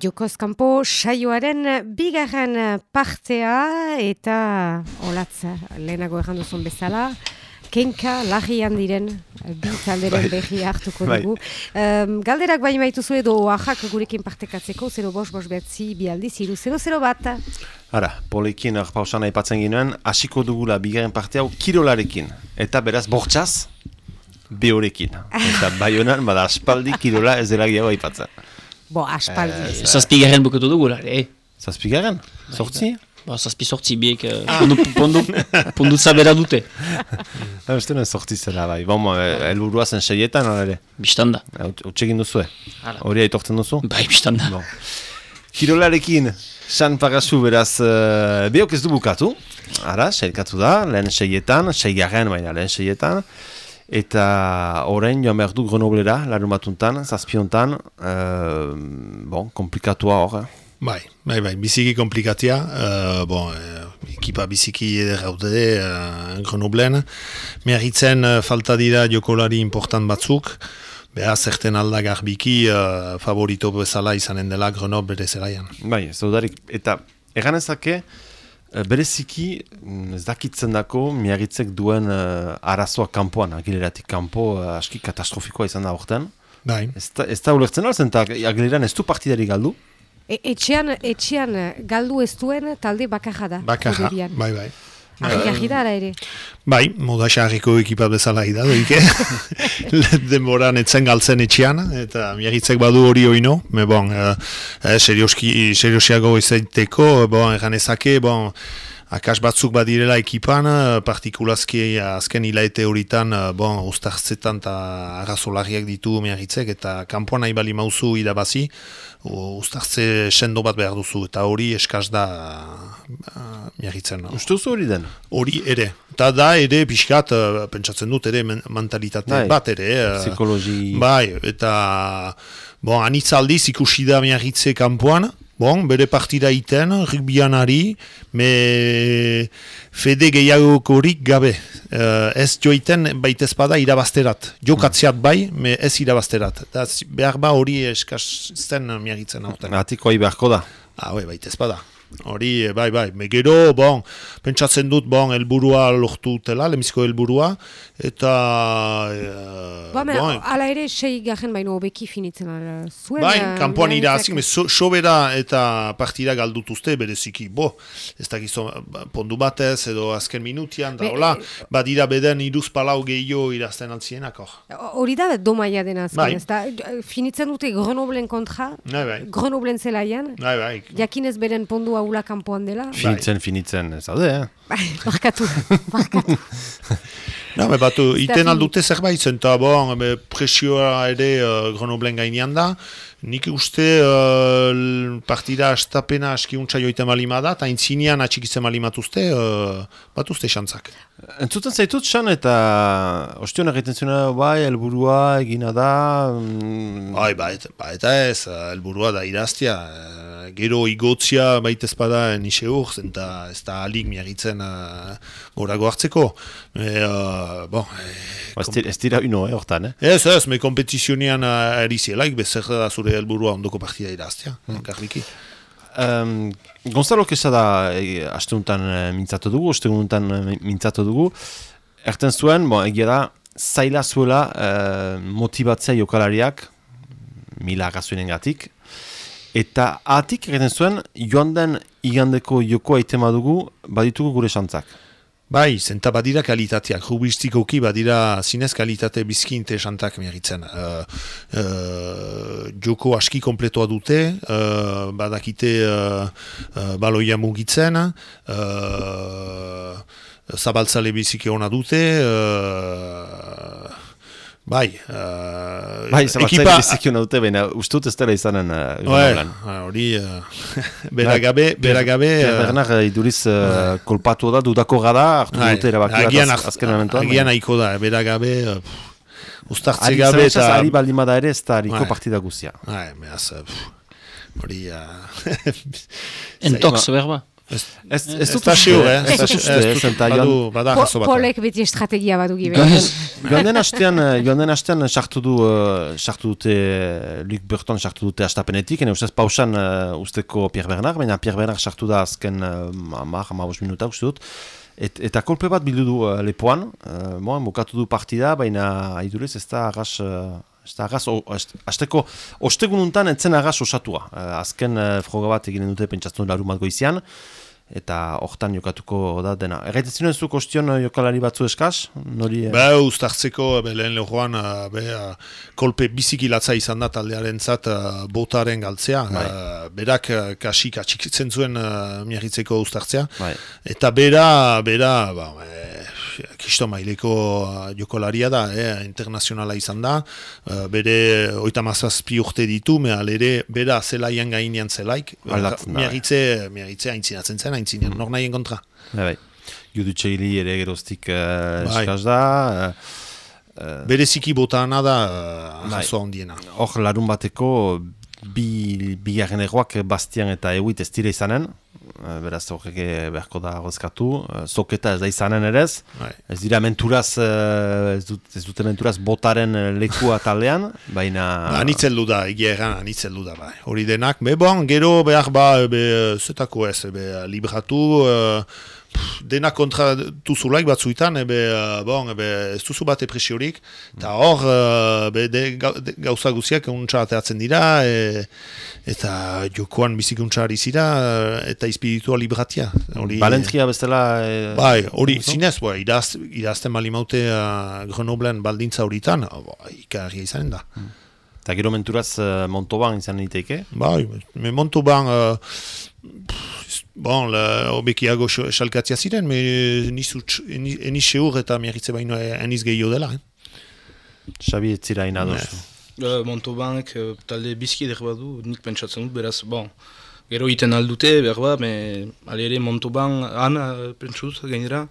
Jokoz kanpo saioaren bigarren partea eta olatz lehenago errandu zuen bezala. Kenka lagian diren bi talderen bai. behi hartuko bai. dugu. Um, galderak bai maituzu edo oaxak gurekin partekatzeko, 0 bos bos betzi bi aldi ziru, 0-0 bat. Ara, polekin pausan aipatzen ginoen, hasiko dugula bigarren partea kirolarekin. Eta beraz, bortxaz, behorekin. Eta bai honan, bada aspaldi kirola ez dela gehiago aipatzen. Bo, aspaldi. Eh, Zazpigaren bukatu dugu, lare, eh? Zazpigaren? Sortzi? Ba, zazpi sortzi biek uh, pondu, pondu, pondu zabera dute. Ha, beste nuen sortzi zela, bai. Bon, eh, elburua zen seietan, ere? Bistanda. Utsegin duzu, Hori aitortzen duzu? Bai, bistanda. Bon. Kirolarekin, san pagazu beraz, uh, behok ez du bukatu. Ara, seilkatu da, lehen seietan, seigaren baina lehen seietan. Eta orain joan behar du Grenoblera, larun batuntan, zazpiontan, uh, bon, komplikatua hor. Eh? Bai, bai, bai, biziki komplikatia, uh, bon, uh, ekipa biziki ederraude uh, Grenoblen. Mehagitzen uh, falta dira jokolari important batzuk, beha zerten alda garbiki uh, favorito bezala izanen dela Grenoble bere zelaian. Bai, ez eta egan ezake, Eh, bereziki, mm, ez dakitzen dako, miagitzek duen uh, arazoa kanpoan, agileratik kanpo, uh, aski katastrofikoa izan da horretan. Bai. Ez da ulertzen alzen, eta agileran ez du partidari galdu? E, etxean, etxean galdu ez duen talde bakarra da. Bakarra, bai, bai. Arri da ere. Bai, moda xarriko ekipa bezala da, doike. Denboran etzen galtzen etxean, eta miagitzek badu hori oino. Me bon, eh, eh, serioski, seriosiago izaiteko, bon, egan ezake, bon, Akas batzuk badirela ekipan, eh, partikulazki azken hilaete horitan, eh, bon, ustartzetan eta arrazolariak ditu miagitzek, eta kanpoan nahi bali mauzu irabazi, ustartze sendo bat behar duzu, eta hori eskaz da. No? Uste hori den? Hori ere. Eta da ere, pixkat, pentsatzen dut ere, mentalitate bai. bat ere. Psikologi. Bai, eta bon, anitzaldiz ikusi da miagitze kanpoan, Bon, bere partida iten, rikbian ari, me fede gehiago gabe. Uh, ez joiten baitez bada irabazterat. Jokatzeat bai, me ez irabazterat. Da, behar ba hori eskaz zen miagitzen hau. Atiko beharko da. Ah, baitez bada. Hori, eh, bai, bai, megero, bon, pentsatzen dut, bon, elburua lortu tela, lemizko elburua, eta... E, ba, bon, ala ere, sei garen baino obeki finitzen zuen. Bai, kampuan irazik, so, sobera eta partida galdutuzte, bereziki, bo, ez dakizo, pondu batez, edo azken minutian, da, hola, badira beden iruz palau gehiago irazten altzienak, Hori da, domaia dena azken, bai. ez da, finitzen dute Grenoblen kontra, bai, bai. Grenoblen zelaian, bai, bai. jakinez beren pondua haula kanpoan dela. Finitzen, bai. finitzen, ez haude, eh? Bai, barkatu, barkatu. no, me batu, iten aldute zerbait zen, eta bon, presioa ere uh, Grenoblen gainean da, nik uste uh, partida astapena askiuntza joiten malima da, eta intzinean atxikitzen malimatuzte, uh, batuzte xantzak. Entzuten zaitut xan eta ostion egiten zuena, bai, elburua egina da... Mm... Bai, bai, bai, eta ez, elburua da iraztia, gero igotzia baita espada nise hor, eta ez da alik miagitzen uh, gorago hartzeko. E, uh, bon, e, ez dira uno, eh, hortan, eh? Ez, ez, me kompetizionian uh, erizielaik, bezer da zure helburua ondoko partida iraztia, hmm. garriki. Um, Gonzalo Kesa da e, asteuntan e, mintzatu dugu, asteuntan e, mintzatu dugu, erten zuen, bon, egia da, zaila zuela e, motibatzea jokalariak, mila agazuinen gatik, Eta atik egiten zuen, joan den igandeko joko aitema dugu, baditugu gure santzak. Bai, zenta badira kalitateak, rubistikoki badira zinez kalitate bizki interesantak miagitzen. Uh, uh, joko aski kompletoa dute, uh, badakite uh, uh, baloia mugitzen, uh, zabaltzale biziki ona dute, uh, Bai, uh, bai, ekipa... Biziki hona dute, baina ustut ez dela izanen uh, hori, uh, beragabe, beragabe... Uh, Bernar iduriz uh, kolpatu da, dudako gada, hartu bai, dute erabaki bat az, azken momentuan. Agian aiko da, beragabe, uh, ustartze gabe eta... Ari baldimada ere ez da hariko bai. partida guzia. Bai, mehaz, hori... Entox, berba? Ez, ez, Ez dut da siur, eh? Ez ez bada Po, jaso bat. polek beti estrategia badu gibe. ez. Joan den astean, eh, joan den astean sartu du, eh, sartu dute, eh, Luc Burton sartu dute astapenetik, ene ustez pausan uh, usteko Pierre Bernard, baina Pierre Bernard sartu da azken uh, amar, amabos minuta uste dut, Et, eta kolpe bat bildu du uh, lepoan, uh, moan, bukatu du partida, baina haidurez ez da agas, uh, ez da agas, o- est- asteko, ostegununtan entzen agas osatua. Uh, azken uh, froga bat eginen dute pentsatzen laru bat goizian, eta hortan jokatuko da dena. Erraiten zinen zu kostion uh, jokalari batzu eskaz? Nori, eh, Ba, ustartzeko, be, lehen lehoan, be, kolpe biziki latza izan da taldearen zat botaren galtzea. Bai. Berak kasik atxikitzen zuen miarritzeko ustartzea. Bai. Eta bera, bera, ba, e, kisto maileko uh, jokolaria da, eh, internazionala izan da, uh, bere oita mazazpi urte ditu, mehal ere, bera zelaian gainean zelaik, bai. miarritze, miarritze aintzinatzen zen, aintzinean, nor nahien kontra. Bai, bai. Ere geroztik uh, Bai. da. eh, Bereziki botana da, uh, Bai. jaso handiena. Hor larun bateko bi, bi erroak Bastian eta Ewit ez dira izanen. Eh, beraz horrek eh, beharko da. Eh, Zoketa ez da izanen erez. Bai. Ez dira menturaz, eh, ez, dut, ez dute menturaz botaren eh, lekua taldean, baina... Anitzeldu da, egia erran anitzeldu da, bai. Hori denak, be bon, gero behar ba, be, zetako ez, be, libratu, uh, pff, denak kontra duzulaik batzuitan, ebe, uh, bon, ebe, ez duzu bate presiorik, eta hor, uh, be, de, gau- de, gauza guziak untsa ateatzen dira, e, eta jokoan bizikuntza ari zira, eh, eta espiritua libratia. Hori, Balentria bezala... eh, Bai, hori, zinez, bai, idaz, idazten bali maute uh, Grenoblen baldintza horitan, ikarria izanen da. Eta gero menturaz uh, Montoban izan niteke. Bai, me montu ban, uh, pff, bon, la, obekiago esalkatzia ziren, me nizu, eni, eni seur eta miarritze baino eh, eniz gehiago dela. Eh? Xabi ez zira inadoz. Uh, Montobanek uh, talde bizki eder badu, nik pentsatzen dut, beraz, bon, gero iten aldute, berba, me, ale ere Montoban, han, uh, pentsuz, gainera,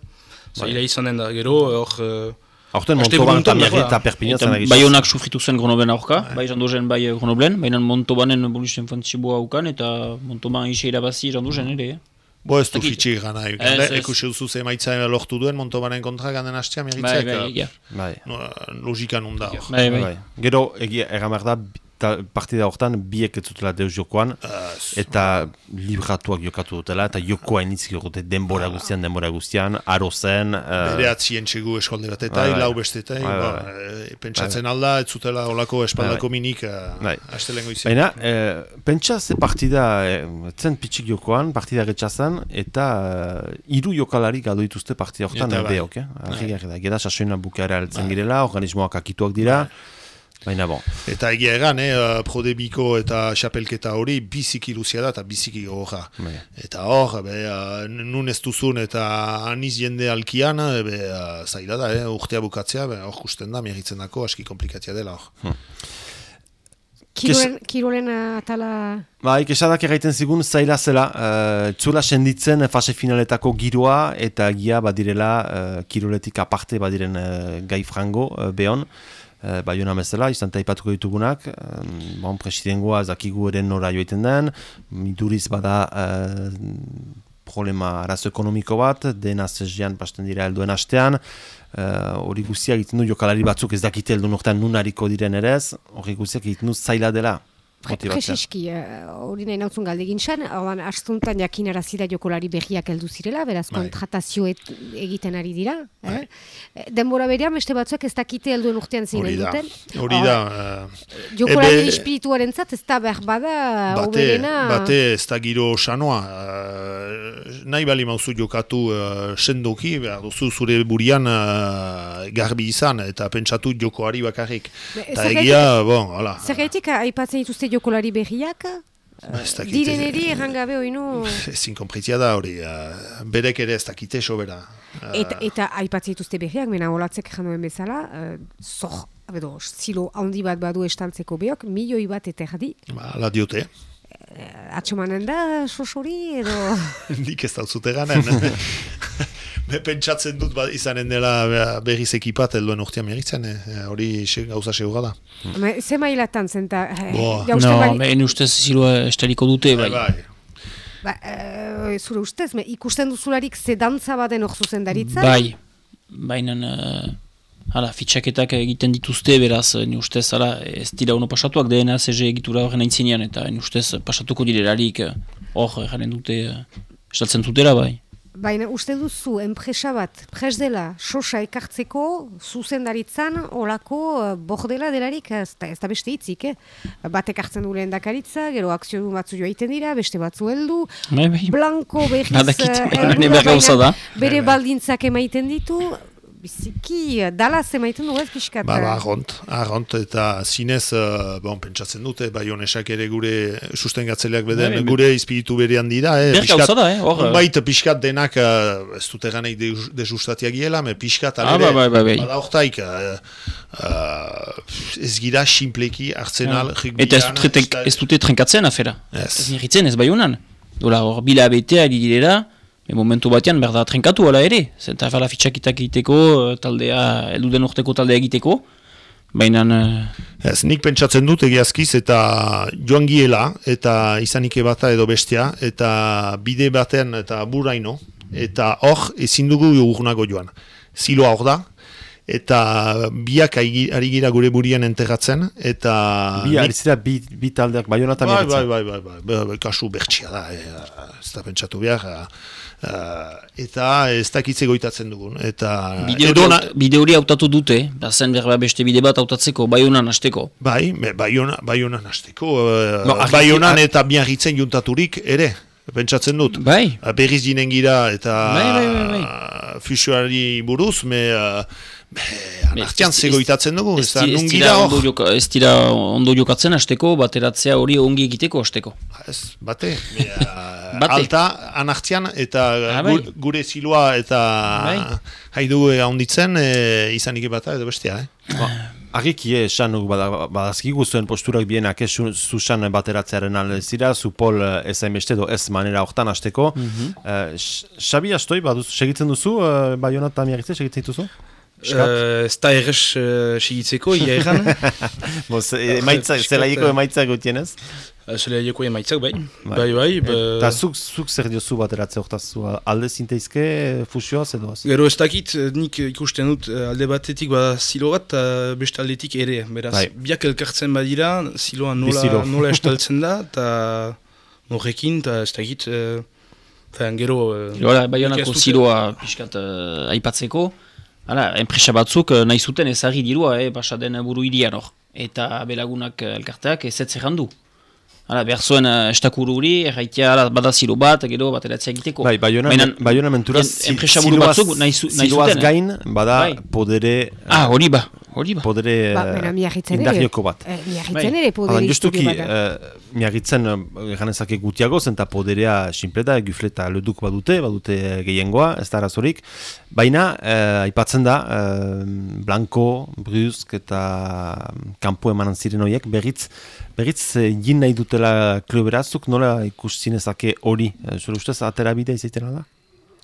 zaila izanen da, gero, hor, uh, Aste Montoban eta berba. eta Perpignan zen egiz. bai honak sufritu zen Grenoblen aurka, bai jandu zen bai Grenoblen, baina Montobanen bolisten fantzibua haukan, eta Montoban ise irabazi zen ere. eh? Bo ez du fitxik gana, ekusi duzu ze maitza lortu duen Montobanen kontra ganden Bai, miarritzek. bai, egia. Bai. no, logika nun da. hor. Bai, bai. Bai. Gero, egia, egamar da, ta, partida hortan biek ez zutela deus jokoan, eta libratuak jokatu dutela, eta jokoa initzik jokote denbora guztian, denbora guztian, aro zen, eh, Bere atzien txegu eskolde batetai, Bai, bai. lau bestetai, ba, bai. eh, pentsatzen alda, ez zutela olako espaldako minik uh, Bai. astelengo izan. Baina, eh, pentsa ze partida, eh, zen pitxik jokoan, partida getxazan, eta eh, hiru jokalari galdu dituzte partida hortan Eta beok, eh? Argi, argi da, geda sasoina bukaera altzen girela, organismoak akituak dira, baina bon. Eta egia egan, eh, prodebiko eta xapelketa hori biziki luzia da eta biziki gogorra. Bai. Eta hor, be, nun ez duzun eta aniz jende alkian, eh, be, zaila da, eh, urtea bukatzea, be, hor kusten da, miagitzen dako, aski komplikatia dela hor. Kirolen, kirolen atala... Ba, ikesadak erraiten zigun zaila zela, uh, txula senditzen fase finaletako giroa eta gia badirela uh, kiroletik aparte badiren uh, gai frango uh, behon. Uh, Baiona bezala, izan taipatuko ditugunak, um, bon, presidengoa zakigu eren nora joiten den, miduriz bada uh, problema arazo ekonomiko bat, dena zezian pasten dira helduen astean, eh, hori uh, guztiak egiten du jokalari batzuk ez dakite helduen urtean nun hariko diren erez, hori guztiak egiten du zaila dela. Prezeski, eh, hori nahi nautzun galdegin san, ordan astuntan jakinarazira jokolari berriak heldu zirela, beraz Bai. kontratazio egiten ari dira. Eh? Denbora berean, beste batzuek ez dakite helduen urtean zein duten. hori da, eh, Jokolari Ebe- espirituaren zat, ez da behar bada, bate, hoberena... bate ez da giro sanoa, uh, nahi bali mauzu jokatu uh, sendoki, behar duzu zure burian uh, garbi izan, eta pentsatu jokoari bakarrik. Eta egia, bon, hola. Zergaitik aipatzen dituzte jokolari berriak? Ba, ez dakite- Direneri errangabe oinu... Ezin konpritzia da hori, uh, berek ere ez dakite sobera. Uh, Eta, eta aipatzen dituzte berriak, mena olatzek januen bezala, uh, zor, abedo, zilo handi bat badu estaltzeko behok, milioi bat eta erdi, ba, ala diote, atxomanen da, sosori, edo... nik ez dauzute ganen. Me pentsatzen dut ba, izanen dela be- berriz ekipat helduen urtean meritzen, eh, hori se, gauza segura da. Ma, ze mailatan zen, ta... eh, Boa. jausten No, bali- behin ustez zilua estaliko dute, bai. bai. Ba, eh, eh, zure ustez, me, ikusten duzularik ze dantza baten hor zuzendaritza? Bai, baina uh, hala, fitxaketak egiten dituzte, beraz, eh, ni ustez, hala, ez dira ono pasatuak DNA CG egitura horren aintzinean, eta ni ustez pasatuko direlarik eh, hor, jaren dute, estaltzen dutera, bai. Baina uste duzu, enpresa bat, pres dela, sosa ekartzeko, zuzendaritzan, olako uh, bordela delarik, ez da, ez da beste hitzik, eh? Batek hartzen du lehen dakaritza, gero akzio batzu joa iten dira, beste batzu heldu, Bai, bai. blanko berriz Badakit, eh, da. bere baldintzak emaiten ditu, biziki, eh, dalaz emaiten du ez pixkat. Ba, ba, eh? arront, arront, eta zinez, uh, bon, pentsatzen dute, bai honesak ere gure sustengatzeleak beden, Bai, bai. gure izpiritu berean dira, eh? Berri gauza da, eh, hor, eh. Bait, pixkat denak, uh, ez dute ganei desustatiak giela, me pixkat, Ah, alere, bai, bai, bai. bada hortaik, uh, uh, ez gira simpleki artzenal, Ah. Eta ez dute, ez dute trenkatzen afera. Ez. Ez nirritzen ez bai honan. Dola hor bila betea ari direla, me momentu batean berda trenkatu ala ere. Zenta fala fitxakitak egiteko, eh, taldea, elduden urteko taldea egiteko. Baina, eh, Ez, nik pentsatzen dut egiazkiz eta joan giela, eta izanike bata edo bestea, eta bide batean eta buraino, eta hor ezin dugu urnago joan. Ziloa hor da, eta biak ari gira gure burian enterratzen, eta... Bi, nik- ari zira bi, bi taldeak baiona Bai, bai, bai, bai, bai, bai, bai, kasu bertxia da, e, ez da pentsatu behar, eh, eta ez dakitze goitatzen dugun, eta... bide hori edona- haut- bide hori hautatu dute, bazen berba beste bide bat hautatzeko, bai honan hasteko. Bai, me, baionan, baionan hasteko, uh, No, baionan ar- eta biarritzen juntaturik ere, pentsatzen dut. Bai, Berriz dinen gira eta Bai, bai, bai, uh, fusioari buruz, me, uh, anartian ez- ez- zegoitatzen dugu, ez da di- nun dira gira ondo joka- ez dira ondo jokatzen hasteko, bateratzea hori ongi egiteko hasteko. Ez, bate, uh, Bate. alta anartian eta Ah, bai. gu- gure ziloa eta Bai. haidu haunditzen e, izanik bata edo bestea, eh? Agiki esan nugu bada- badazkigu zuen posturak bienak ez zu- zusan bateratzearen alde zira, zu pol eh, ez hainbeste edo ez manera hortan hasteko. Eh, X- Xabi astoi, baduz, segitzen duzu, uh, Bayona eta miagitze, segitzen dituzu? Uh, ez da errez uh, sigitzeko, ia erran. Boz, emaitza, zelaiko eh, emaitza gutienez? Zele joko emaitzak, bai. Bai, bai. ba- Eta zuk, zuk zer diozu bateratze hortaz, zu alde zinteizke fusioaz edo? az? Gero ez dakit, eh, nik ikusten dut eh, alde batetik bada zilo bat, beste aldetik ere. Beraz, Bai. biak elkartzen badira, ziloa nola, zilo. nola estaltzen da, eta norrekin, eta ez dakit, uh, fean, gero... eh, nik baionako ez dut- ziloa pixkat uh, aipatzeko, hala, enpresa batzuk uh, nahi zuten ezagri dirua, eh, pasaden buru irian hor. Eta belagunak uh, elkarteak ez ez errandu. Hala, behar zuen uh, estakuru hori, erraitea bada zilo bat, gero bateratzea egiteko. Bai, Bayona menturaz, en- buru batzuk nahi, zu, nahi ziloaz zuten. eh? gain, bada Bai. podere, Ah, hori ba, hori ba. podere Ba, miagitzen ere. indarrioko bat. Eh, miagitzen Bai. ere poderi Hala, justuki, isturio bada. uh, miagitzen uh, ganezake gutiago, zenta poderea simple da, gufleta leduk badute, badute gehiengoa, ez da arazorik. Baina, uh, aipatzen da, uh, Blanco, Brusk eta kanpo emanan ziren horiek, berriz, berriz uh, jin nahi dutela kluberazuk, nola ikustinezake hori, uh, zure ustez, atera bidea izaitena da?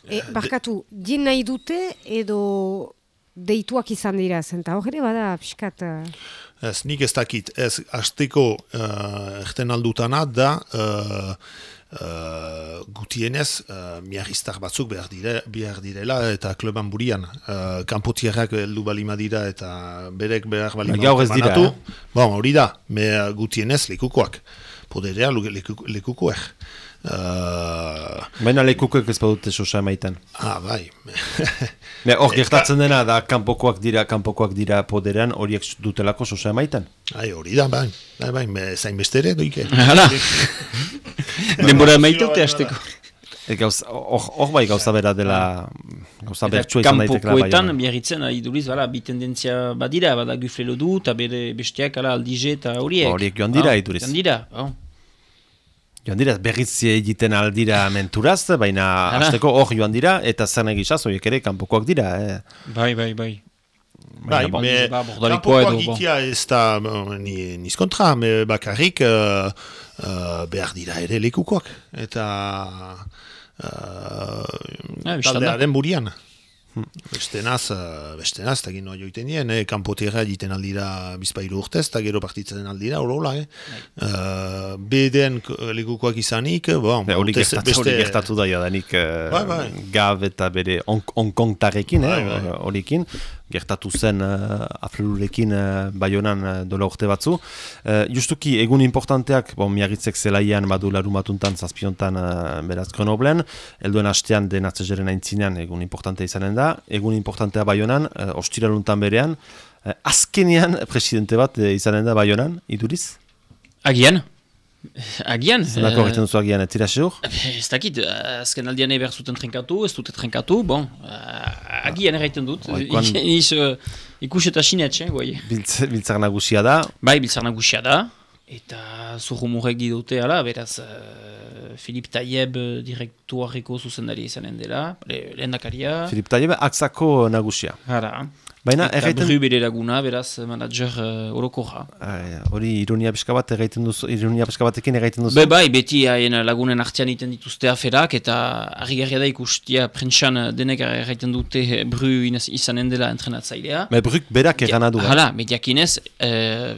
E, barkatu, jin nahi dute edo deituak izan dira, zenta hor ere bada pixkat... eh, Ez, nik ez dakit, ez, azteko uh, erten aldutana da uh, uh, gutienez uh, miarriztar batzuk behar, dire, behar direla eta kluban burian. Uh, kanpotierrak heldu balima dira eta berek behar balima Ba, gaur ez dira, banatu. Bon, hori da, me gutienez lekukoak. Poderea lekukoek. Uh, Baina lekukoek ez badute sosa emaiten. ah, bai. Ne, hor gertatzen dena da kanpokoak dira, kanpokoak dira poderean horiek dutelako sosa emaiten. Ai, hori da, bai. Bai, bai, zain bestere doike. Hala, denbora maitute hasteko. Hor bai gauza bera dela, gauza bertsua izan daitekela kanpokoetan bai. biarritzen iduriz, bala, bi tendentzia badira, bada guflelo du, eta bere besteak ala aldize eta horiek. Horiek joan dira, Ah, iduriz. Joan dira, oh. Joan dira, berriz egiten aldira menturaz, baina hasteko hor joan dira, eta zer negizaz, horiek ere kanpokoak dira. Eh. Bai, bai, bai. Bai, bon, me, ba, bordalikoa kanpokoak edo, bon. ez da bon, ni, niz kontra, me bakarrik uh, uh, behar dira ere lekukoak. Eta uh, Ah, bistan da. taldearen burian. Beste naz, eh, beste naz, eta gino joiten dien, eh? kanpotera egiten aldira bizpairu urtez, eta gero partitzen aldira, horola, eh? Uh, Beden lekukoak izanik, bon, Hori urtez- gertatu, hori gertatu da jadanik uh, Bai, bai. Gav eta bere onkongtarekin, Bai, eh, bai. Gertatu zen uh, aflurekin uh, baionan uh, dola urte batzu. Uh, justuki, egun importanteak, bon, miagitzek zelaian badu larumatuntan, zazpiontan uh, beraz Grenoblen, helduen hastean den atzezeren aintzinean egun importantea izanen da, egun importantea baionan, uh, ostiraluntan berean, uh, azkenean presidente bat uh, izanen da baionan, iduriz? Agian. Agian. Zenako eh, egiten duzu agian, ez zira seur? Ez dakit, eh, azken aldian eber zuten trenkatu, ez dute trenkatu, bon, uh, agian erraiten dut. Oikoan- Iniz, uh, ikus eta sinetxe, guai. Biltz, biltzar nagusia da, Bai, biltzar nagusia da, eta zurrumurrek didute, ala, beraz, uh, Filip Taieb uh, direktuarreko zuzendari izanen dela, le- lehendakaria, Filip Taieb, aksako nagusia. Hara, Baina, eta erraiten... bru bere laguna, beraz, manager uh, orokorra. Ai, Hori ironia pixka bat erraiten duzu, ironia pixka batekin erraiten duzu. Be bai, beti haien lagunen artean iten dituzte aferak, eta harri da ikustia prentsan denek erraiten dute bru izanen dela entrenatzailea. Me bruk berak erana du. eh? Hala, mediakinez, e,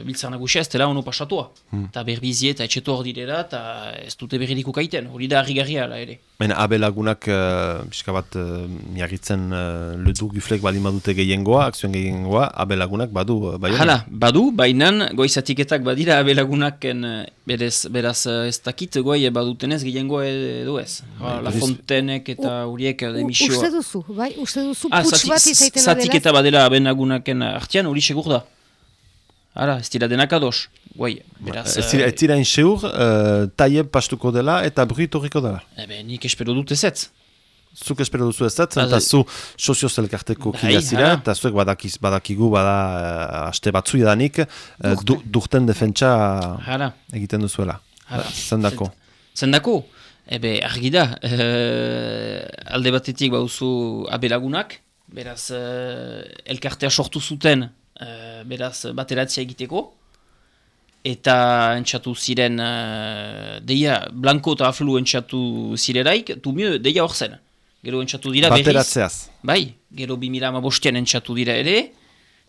biltzar nagusia ez dela ono pasatua. Eta berbizie eta etxeto hor direla, eta ez dute berririk ukaiten, hori da harri ala ere. Baina abe lagunak uh, pixka bat uh, miagitzen uh, ledu giflek bali madute gehiengoa, akzioen gehiengoa, abe lagunak badu. Uh, bai. Hala, badu, bainan goizatiketak badira abelagunaken eh, berez, beraz eh, ez dakit goi badutenez gehiengo edo ez. Ha, La Fontenek eta horiek demisioa. Uste duzu, bai, uste duzu Ah, putz zati- bat izaiten dela. zatiketa badela abenagunaken artean hori segur da. Ara, ez dira denak ados. Guai, beraz... Ez zira- ez zira inseur, uh, Taieb pastuko dela eta brut horriko dela. eh, ebe, nik espero dut ezetz. Zuk espero duzu ez zat, Ah, eta zu sozioz elkarteko Bai, kidea zira, eta zuek badakiz, badakigu bada aste batzu edanik, uh, du, durten defentsa Hara, egiten duzuela. Hala. Zendako. zendako? Ebe, argi da, eh, alde batetik bauzu abelagunak, beraz, eh, elkartea sortu zuten, eh, beraz, bateratzea egiteko, eta entxatu ziren, eh, deia, Blanco eta Aflu entxatu zireraik, tumio, deia hor zen. Gero entxatu dira berriz. Bateratzeaz. Bai, gero 2008an entxatu dira ere,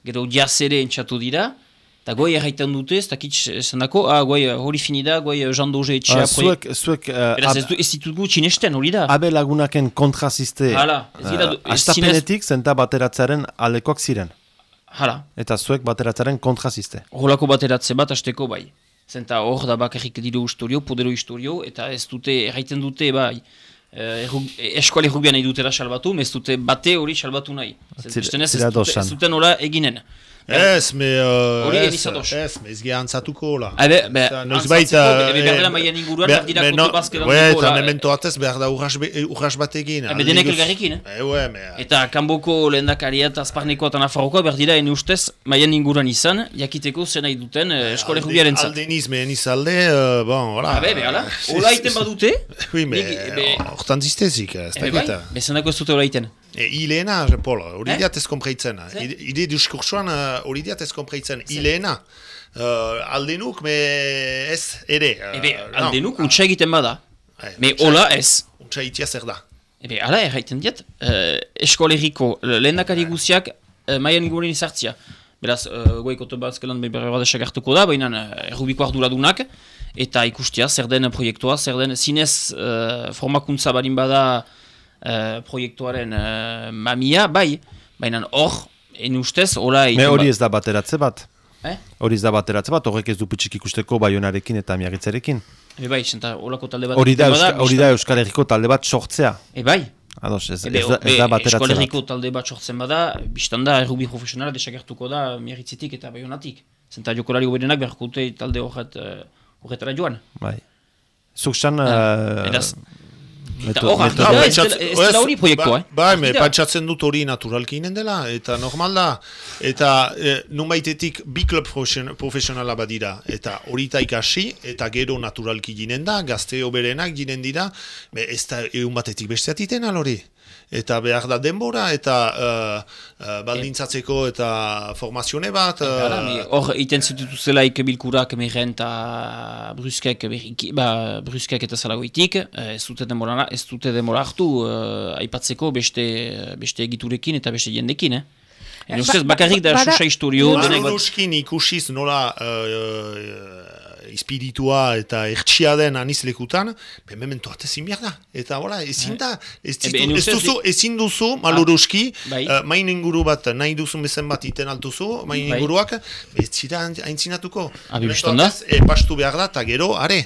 gero jaz ere entxatu dira, eta goi erraiten dute, ez dakit esan dako, ah, goi hori finida, goi Jean Doge etxea Ah, zuek, zuek uh, Beraz, ez, du, ez ditugu txinesten, hori da. abe lagunaken kontraziste Hala, ez gira du- uh, ez astapenetik zenta bateratzearen alekoak ziren. Hala, Eta zuek bateratzearen kontraziste. horrelako bateratze bat asteko bai. Zenta hor da bakarrik diru historio, podero historio, eta ez dute, erraiten dute bai, eh, errug- eskual errubian nahi dutera salbatu, ez dute bate hori salbatu nahi. Zira- zira ez dute, ez duten hola eginen. Ez, me... Uh, Hori ez, izatos. ez, me ez geha antzatuko hola. Habe, be, Eta noiz antzatzeko, baita, be- be- behar dela eh, maian inguruan, be- behar dira koto no- bazken Ue, eta la- memento atez behar da urras, be, urras batekin. Habe, denek elgarrekin, eh? E, ue, me... Eta kanboko lehendakaria eta azparnekoa eta nafarrokoa behar ene ustez maian inguruan izan, jakiteko zen nahi duten eh, eskola errubiaren zat. Aldeniz, mehen izalde, uh, bon, hola. Habe, be, hola iten badute, Oui, me, hortan ziztezik, ez ebe bai, dakita. bezanako ez dute hola iten. E, Ileena, Paul, hori Eh? diat ez kompreitzen. Ide, diskursuan uh, hori diat ez kompreitzen. Ileena. Uh, aldenuk, me ez ere. Uh, Ebe, aldenuk untsa egiten bada, Eh, me hola ez. Untsa itia zer da. Ebe, ala erraiten diet, uh, eskoleriko lehendakari guziak uh, maian inguruan izartzia. Beraz, uh, goiko tobazkelan berre bat esagartuko da, baina uh, errubiko arduradunak, eta ikustia zer den proiektua, zer den zinez uh, formakuntza barin bada uh, proiektuaren uh, mamia, bai, baina hor, en ustez, hola Me hori ba- ez da bateratze bat. Eh? Hori ez da bateratze bat, horrek ez du putxik ikusteko baionarekin eta miagitzarekin. Ebe bai, zenta holako talde bat Hori da, Euska, hori da Euskal Herriko talde bat sortzea. E bai, Ados, ez, Ebe, ez, da, ez da bateratze bat. eskoleriko talde bat sortzen bada, biztan da, errubi profesionala desagertuko da miarritzetik eta baionatik. Zenta jokolari goberenak beharko dute talde horret, uh, horretara joan. Bai. Zuk xan... Ah, Uh, Eta hor, ez dela- hori proiektua, eh? Ba, bai, me pentsatzen dut hori naturalki inen dela, eta normal da. Eta eh, numaitetik bi klub profesion- profesionala badira, eta horita ikasi, eta gero naturalki ginen da, gazte oberenak ginen dira, me ez da egun batetik besteatiten alori. Eta behar da denbora, eta uh, uh, baldintzatzeko eta formazione bat. Uh, mi- Hor, iten zitutu zelaik bilkurak meren eta bruskek, ba, bruskek eta zalagoitik, eh, ez dute demora, ez dute demora hartu eh, aipatzeko beste, beste egiturekin eta beste jendekin, eh? Ba- ustez, bakarrik da bada- xuxa historio, Ba-. Maluruskin ikusiz nola uh, uh, espiritua eta ertsia den aniz lekutan, be memento atezin behar da. Eta hola, ezin da, ez, ditu, ez duzu, ezin duzu maluruski, bai. uh, main inguru bat nahi duzun bezen bat iten altuzu, main Bai. inguruak, ez zira aintzinatuko. Abi, da? E, pastu behar da, eta gero, are.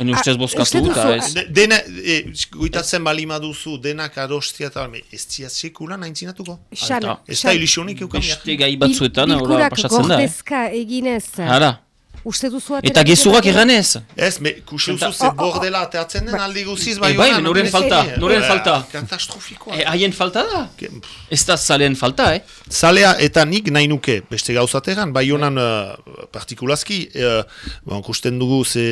Ene ustez Ah, bozkatu eta duzu- ez. De, dena, e, guitatzen balima duzu, denak adostia eta, ez zia sekulan aintzinatuko. Ez da ilusionik eukan behar. Beste gai batzuetan, hola bilkurak pasatzen da, eh? gordezka eginez, Hala, uste duzu eta atera bide bat- erranez. Ez, me, kusi Eta- duzu ze bordela ateatzen den aldi guziz bai E, bai, honan, noren falta, noren Eh, falta. Katastrofikoa. E, haien falta da? Ez da zalen falta, eh? Zalea eta nik nahi nuke, beste gauzategan, bai honan uh, partikulazki, bon, kusten dugu ze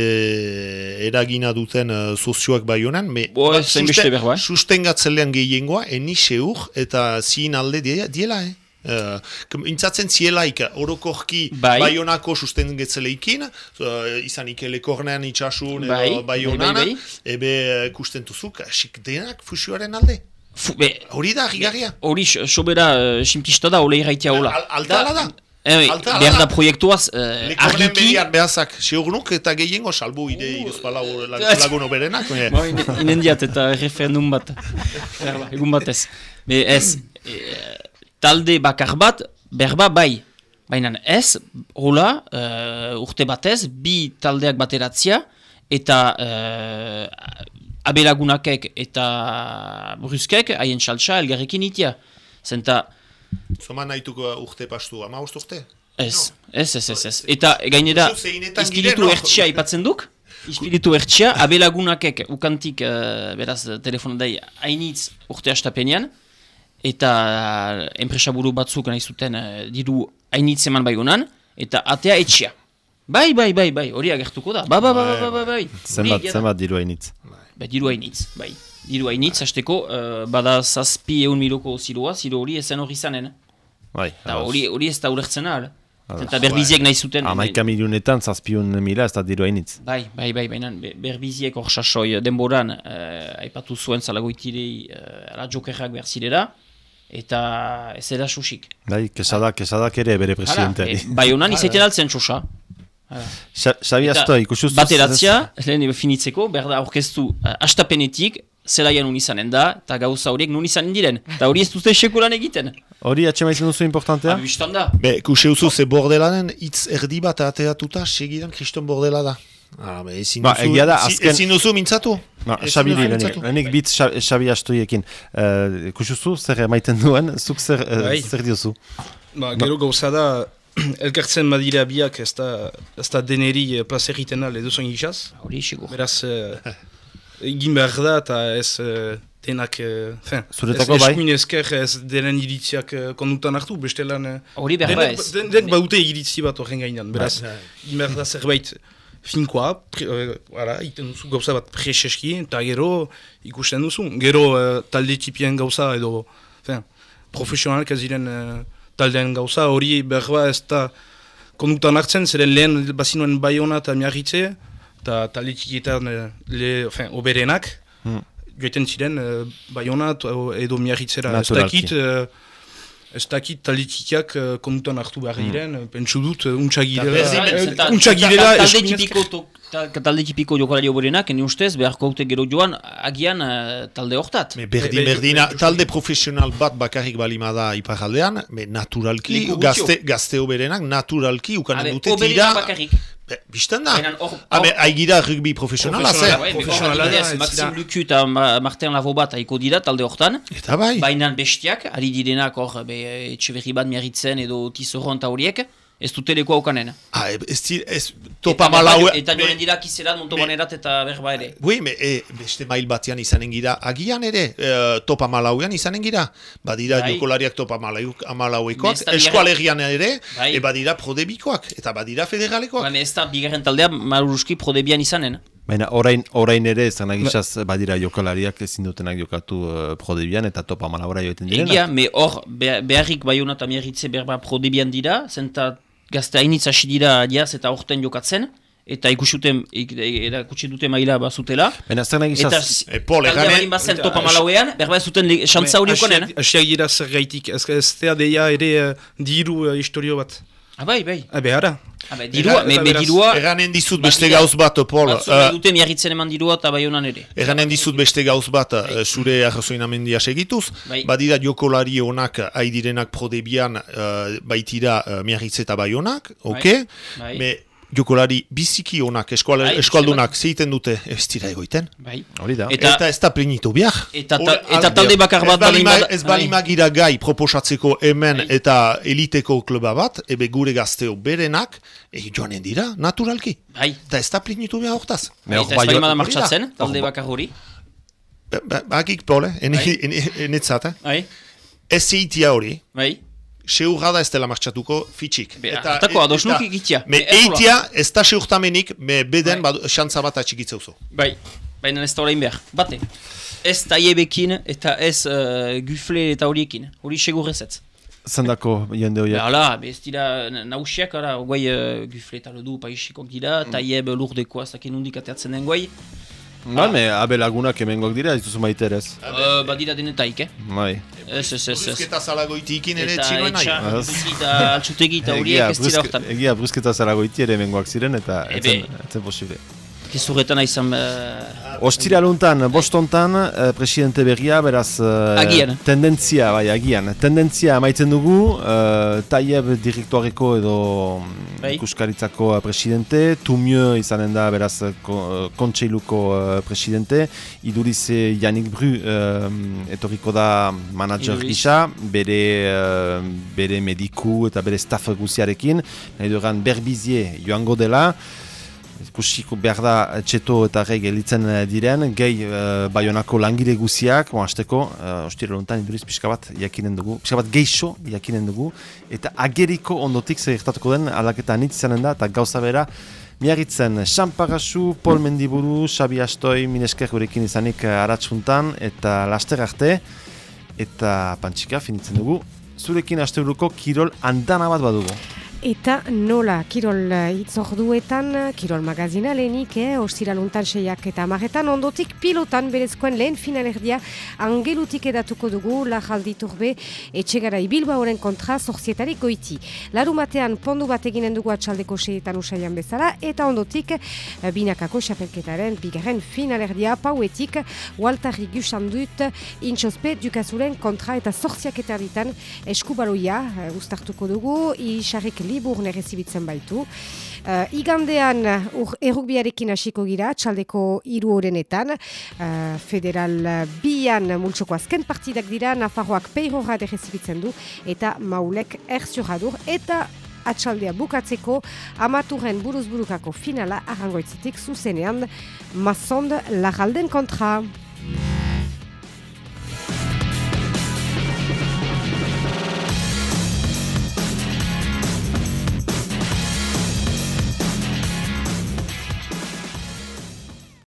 eragina duten sozioak bai honan, me ba, behar, eh? sustengatzelean gehiengoa, eni seur eta zin alde die- diela, eh? Uh, intzatzen zielaik orokorki Bai. baionako sustengetzeleikin, uh, izan ikelekornean itxasun Bai, edo bai, baionana, bai, bai. ebe uh, kusten duzuk, asik denak fusioaren alde. Fu, be, Hori da, gigarria. hori so- sobera uh, simplista da, ole irraitea hola. Al- altala da. Eh, behar da. proiektuaz, uh, Lekornen argiki... behazak, seurnuk eta gehiengo salbu ide iruzpala lagun oberenak. eh. Ba, inen- inendiat eta referendum bat. Berba, egun batez. Be, ez, talde bakar bat, berba bai. Baina ez, hola, uh, urte batez, bi taldeak bateratzia, eta uh, abelagunakek eta bruskek, haien saltsa elgarrekin itia. Zenta, Zoma nahituko urte pastu, ama bost urte? Ez, ez, ez, ez, ez. Eta gainera, espiritu ertsia ipatzen duk, espiritu ertsia, abelagunakek ukantik, uh, beraz, telefonadai, hainitz urte astapenean, eta uh, enpresaburu batzuk nahi zuten uh, diru hainitz eman baigunan, eta atea etxia. Bai, bai, bai, bai, hori agertuko da. Ba, ba, ba, ba, ba, ba, bai. Zenbat, zenbat diru hainitz. Ba, diru hainitz, bai. Diru hainitz, hasteko, uh, bada zazpi eun miloko ziroa, ziro hori ezen hori zanen. Bai, Eta ados. hori, hori ez da ulertzen ahal. Eta berbiziek nahi zuten. Amaika milionetan, zazpion mila ez da diru hainitz. Bai, bai, bai, baina be- berbiziek hor sasoi denboran eh, aipatu zuen zalagoitirei eh, ala jokerrak behar eta ez da susik. Bai, kesadak, kesadak ere bere presidenteari. e, bai honan izaiten altzen susa. Xabi Eta Asto, ikusi zuz- Bateratzea, lehen finitzeko, behar da orkestu uh, astapenetik, zelaian nun izanen da, eta gauza horiek nun izanen diren. Eta hori ez dute sekulan egiten. Hori atxemaitzen duzu importantea? Abi biztan da. Be, kuse uzu ze bordelanen hitz erdi bat ateatuta segidan kriston bordela da. Hala, be, ezin Ba, duzu, egia da, azken- ezin duzu mintzatu. Ba, Xabi lehenik, mintzatu. lehenik bit Xa- Xabi Astoiekin. Uh, Kusuzu, zer emaiten duen, zuk zer, eh, Bai. zer diozu? Ba, gero gauza da, elkartzen badira biak ez da, ez da deneri eh, plaza egiten al edo zoin gizaz. Hori sigur. Beraz, eh, egin behar da eta ez eh, denak, eh, fin, Zuretako ez bai? eskuin esker ez denen iritziak eh, kondutan hartu, bestelan... eh, Hori behar ba denek- ez. den- Den baute iritzi bat horren gainan, beraz, Bai. egin behar da zerbait finkoa, pre, eh, ara, iten duzu gauza bat preseski, eta gero ikusten duzu. Gero eh, talde tipien gauza edo, fin, profesionalak ez diren eh, taldeen gauza, hori behar ba ez da kondutan hartzen, zeren lehen bazinuen baiona eta miarritze, eta talde tikietan eh, le, fin, oberenak, Hmm. joeten ziren eh, baiona edo miarritzera. Ez dakit, eh, ez dakit talde tikiak eh, kondutan hartu behar Hmm. diren, eh, pentsu dut, uh, eh, Zenta- untsa zenta girela talde tipiko jokalari oberenak, ene ustez, beharko haute gero joan, agian eh, talde hortat. Me berdin, Be- be- berdina, be- talde profesional bat bakarrik balima da iparaldean, naturalki, gazte, gazte oberenak naturalki ukanen dute oberenak tira... bakarrik. Be, Bistan da. Habe, hor- aigira rugby profesionala, ze? profesionala da, ez Maxim Lucu eta Ma- Martin Lavo bat haiko dira talde hortan, Eta bai. baina bestiak, ari direnak hor, be, etxeberri bat miarritzen edo tizorron eta horiek, ez dute lekoa ukanen. Ah, ez, di- ez, topa Eta- malau... Eta joanen dira kizerat, montobanerat eta berba ere. Oui, me, e, beste mail batean izanen gira, agian ere, e, topa malauean izanen gira. Badira Bai. jokolariak topa malau- amalauekoak, Ez da eskualerian ere, Bai. e badira prodebikoak, eta badira federalekoak. Baina ez da bigarren taldea maruruski prodebian izanen. Baina orain, orain ere, ez gizaz, badira jokalariak ezin dutenak jokatu uh, prodebian eta topa malabora joeten direnak. Egia, me hor, be- beharrik bai hona eta miarritze berba prodebian dira, zenta gazte hainitz hasi dira diaz eta horten jokatzen, eta ikusuten, ik- e- erakutsi dute maila bazutela. Baina zer nahi Eta gizaz, si- E, Pol, balin bazen Eta- topa malauean, berba zuten xantza hori ukonen. Asiak dira zer gaitik, ez ez da deia ere uh, diru uh, historio bat. Ah, bai, bai. Ah, behara. Ah, bai, dirua, Eta me, me dirua, Eganen dizut beste Badira- gauz bat, Pol. batzuk eh, nahi dute miarritzen eman dirua eta bai honan ere. Eganen dizut beste gauz bat eh, zure arrazoinamendia segituz. Bai. Badira jokolari onak aidirenak prodebian uh, baitira uh, miarritze eta bai onak, oke? Bai. Me jokolari biziki onak eskual, Bai, eskualdunak zeiten dute ez dira egoiten. Bai. hori da. Eta- Eta, ez da plenitu behar. Eta, ta, eta al- talde bakar bat ez balima, ez balima gira gai proposatzeko hemen Bai. eta eliteko kluba bat, ebe gure gazteo berenak, e, joanen dira, naturalki. Bai. Eta ez da plenitu behar hortaz. Hor Eta ez bai- balin bada hori da. martxatzen, talde bakar hori. Ba- ba- Bakik, Pole, Bai. enetzat, eh? Bai, Ez zeitia hori, bai. Seurra da ez dela martxatuko fitxik. Be, hartako adosnuk egitea. Me Me ez hola. eitia ez da seurtamenik, me beden Bai. xantza bat atxikitzeuzu. Bai, baina ez da orain behar. Bate. Ez taiebekin eta ez uh, gufle eta horiekin. Hori segur ez ez. Zendako jende horiek. Hala, ez dira na- nausiak, ara, guai uh, gufle eta lodu paisikok dira, taieb lurdekoa ez dakin hundik ateatzen den guai. Ba, me abe lagunak emengok dira, ez duzu maite ere ez. Uh, badira denetaik, eh? Bai. Ez, ez, ez, ez. Bruzketa zalagoitikin ere txinoen nahi. eta altxutegi eta horiek ez dira hortan. egia brusketa zaragoiti ere emengoak ziren eta etzen, etzen posible. Gezurretan aizan... Uh, Ostiraluntan, bostontan, eh, presidente berria, beraz... eh, Agian. Tendentzia, bai, agian. Tendentzia amaitzen dugu, uh, Taieb direktuareko edo mm, Bai. ikuskaritzako eh, presidente, Tumio izanen da, beraz, eh, ko- kontseiluko eh, presidente, iduriz eh, Yannick Bru eh, etorriko da manager Iduriz. gisa, bere, eh, bere mediku eta bere staff guziarekin, nahi dugan berbizie joango dela, ikusiko behar da txeto eta rei gelitzen eh, diren, gehi uh, baionako langile guziak, bon, azteko, uh, ostire lontan iduriz pixka bat jakinen dugu, pixka bat geixo jakinen dugu, eta ageriko ondotik zer gertatuko den aldaketa anitz izanen da, eta gauza bera, miagitzen Xampagasu, Pol Mendiburu, Xabi Astoi, Minesker gurekin izanik aratsuntan, eta laster arte, eta pantxika finitzen dugu, zurekin asteburuko kirol andana bat badugu. Eta nola, Kirol eh, itzorduetan, Kirol magazina lehenik, eh, ostiraluntan seiak eta amaretan, ondotik pilotan berezkoen lehen finalerdia angelutik edatuko dugu, lajaldi turbe, etxegara ibilba horren kontra zorzietarik goiti. Larumatean pondu bat eginen dugu atxaldeko seietan usaian bezala, eta ondotik eh, binakako xapelketaren bigarren finalerdia pauetik, Waltari gusan dut, intxospe dukazuren kontra eta zorziak eta ditan eskubaloia eh, uztartuko dugu, isarrik libur nerezibitzen baitu. Uh, igandean ur, errukbiarekin hasiko gira, txaldeko hiru horrenetan, uh, federal uh, bian multsoko azken partidak dira, Nafarroak peirora derezibitzen du, eta maulek erzioradur, eta atxaldea bukatzeko amaturren buruz burukako finala arrangoitzitik zuzenean mazond lagalden kontra.